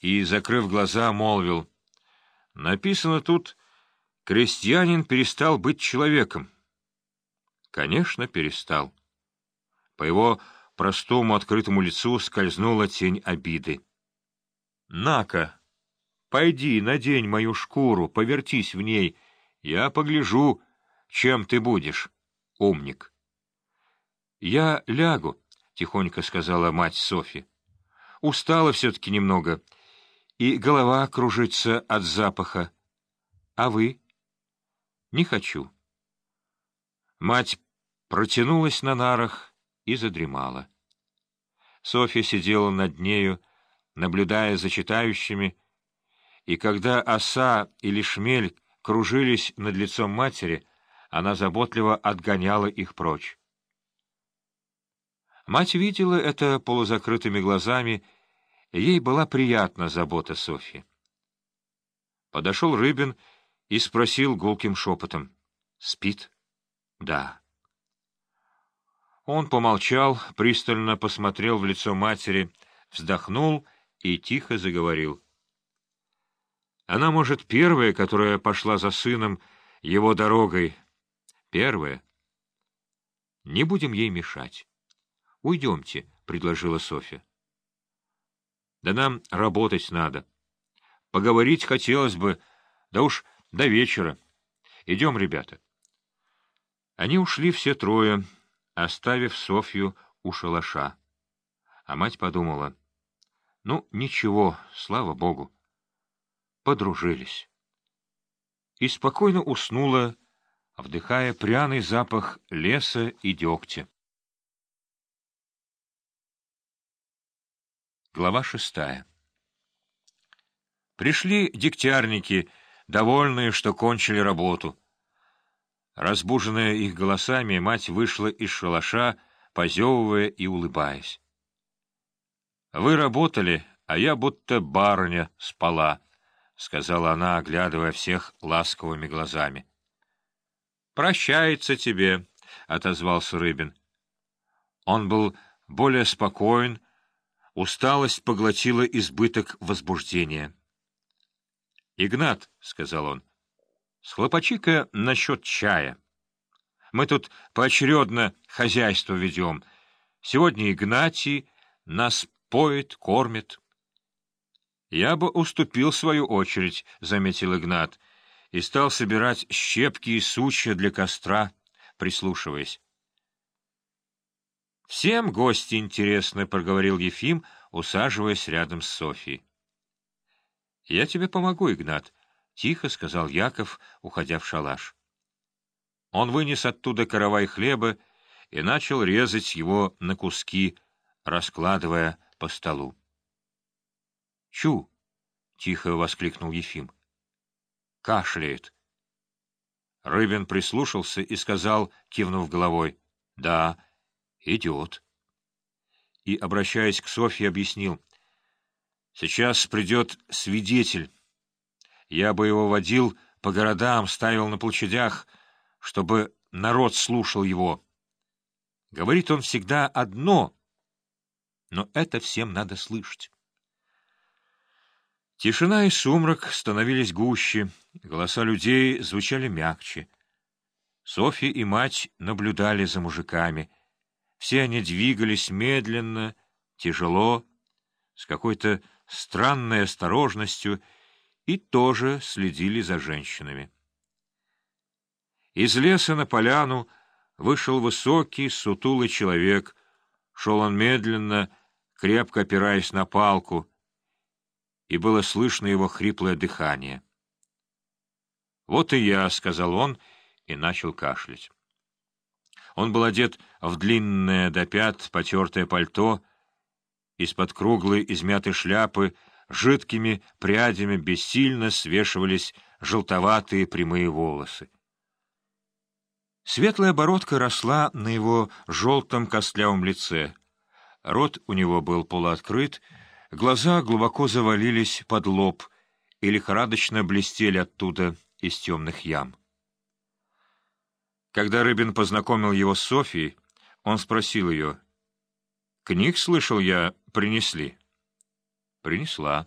и, закрыв глаза, молвил. Написано тут «Крестьянин перестал быть человеком». Конечно, перестал. По его простому открытому лицу скользнула тень обиды. «На-ка, пойди, надень мою шкуру, повертись в ней, я погляжу, чем ты будешь, умник». «Я лягу», — тихонько сказала мать Софи. «Устала все-таки немного, и голова кружится от запаха. А вы?» «Не хочу». Мать протянулась на нарах и задремала. Софья сидела над нею, наблюдая за читающими, и когда оса или шмель кружились над лицом матери, она заботливо отгоняла их прочь. Мать видела это полузакрытыми глазами, ей была приятна забота Софьи. Подошел Рыбин и спросил гулким шепотом. — Спит? — Да. Он помолчал, пристально посмотрел в лицо матери, вздохнул и тихо заговорил. Она, может, первая, которая пошла за сыном его дорогой. Первая. Не будем ей мешать. Уйдемте, — предложила Софья. Да нам работать надо. Поговорить хотелось бы, да уж до вечера. Идем, ребята. Они ушли все трое, оставив Софью у шалаша. А мать подумала, ну, ничего, слава богу. Подружились. И спокойно уснула, вдыхая пряный запах леса и дегтя. Глава шестая Пришли дегтярники, довольные, что кончили работу. Разбуженная их голосами, мать вышла из шалаша, позевывая и улыбаясь. — Вы работали, а я будто барыня спала, — сказала она, оглядывая всех ласковыми глазами. — Прощается тебе, — отозвался Рыбин. Он был более спокоен, усталость поглотила избыток возбуждения. — Игнат, — сказал он, Схлопочи-ка насчет чая. Мы тут поочередно хозяйство ведем. Сегодня Игнатий нас поет, кормит. Я бы уступил свою очередь, — заметил Игнат, и стал собирать щепки и сучья для костра, прислушиваясь. «Всем гости интересны», — проговорил Ефим, усаживаясь рядом с Софией. «Я тебе помогу, Игнат», — тихо сказал Яков, уходя в шалаш. Он вынес оттуда каравай хлеба и начал резать его на куски, раскладывая по столу. — Чу! — тихо воскликнул Ефим. — Кашляет. Рыбин прислушался и сказал, кивнув головой, — Да, идет. И, обращаясь к Софье, объяснил, — Сейчас придет свидетель. Я бы его водил по городам, ставил на площадях, чтобы народ слушал его. Говорит он всегда одно, но это всем надо слышать. Тишина и сумрак становились гуще, голоса людей звучали мягче. Софья и мать наблюдали за мужиками. Все они двигались медленно, тяжело, с какой-то странной осторожностью и тоже следили за женщинами. Из леса на поляну вышел высокий, сутулый человек. Шел он медленно, крепко опираясь на палку, и было слышно его хриплое дыхание. «Вот и я», — сказал он, и начал кашлять. Он был одет в длинное до пят потертое пальто, из-под круглой измятой шляпы жидкими прядями бессильно свешивались желтоватые прямые волосы. Светлая бородка росла на его желтом костлявом лице. Рот у него был полуоткрыт, глаза глубоко завалились под лоб и лихорадочно блестели оттуда из темных ям. Когда Рыбин познакомил его с Софией, он спросил ее, «Книг, слышал я, принесли?» Принесла.